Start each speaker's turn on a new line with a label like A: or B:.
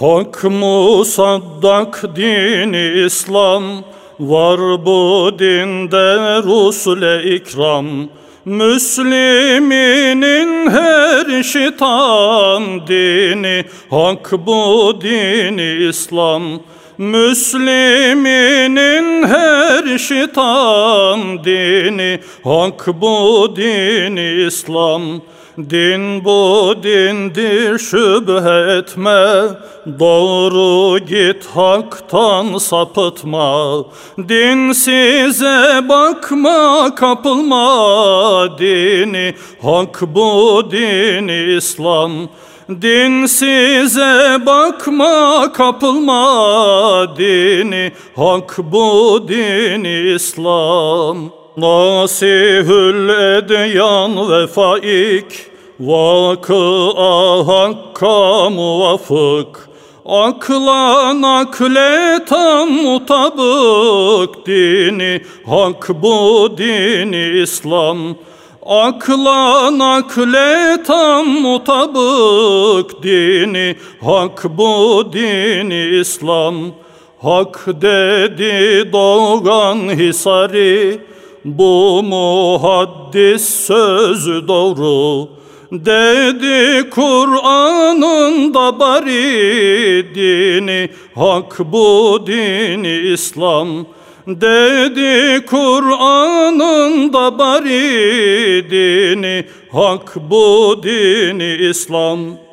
A: Hak musaddak dini İslam? Var bu dinde Rusul-i ikram. Müsliminin her şitan dini. Hak bu dini İslam Müsliminin her şitan dini Hak bu dini İslam. Din bu dindir şüphe etme. Doğru git haktan sapıtma. Din size bakma kapılma Dini. Hak bu dini İslam Din size bakma kapılma Dini. Hak bu dini İslam. Nasihül edyan ve faik Vakıa hakka muvafık. Akla nakle tam mutabık Dini. Hak bu dini İslam Akla nakle tam mutabık Dini hak bu dini İslam. Hak dedi doğan hisari bu muhaddis sözü doğru. Dedi Kur'an'ın da bari dini Hak bu dini İslam Dedi Kur'an'ın da bari dini Hak bu dini İslam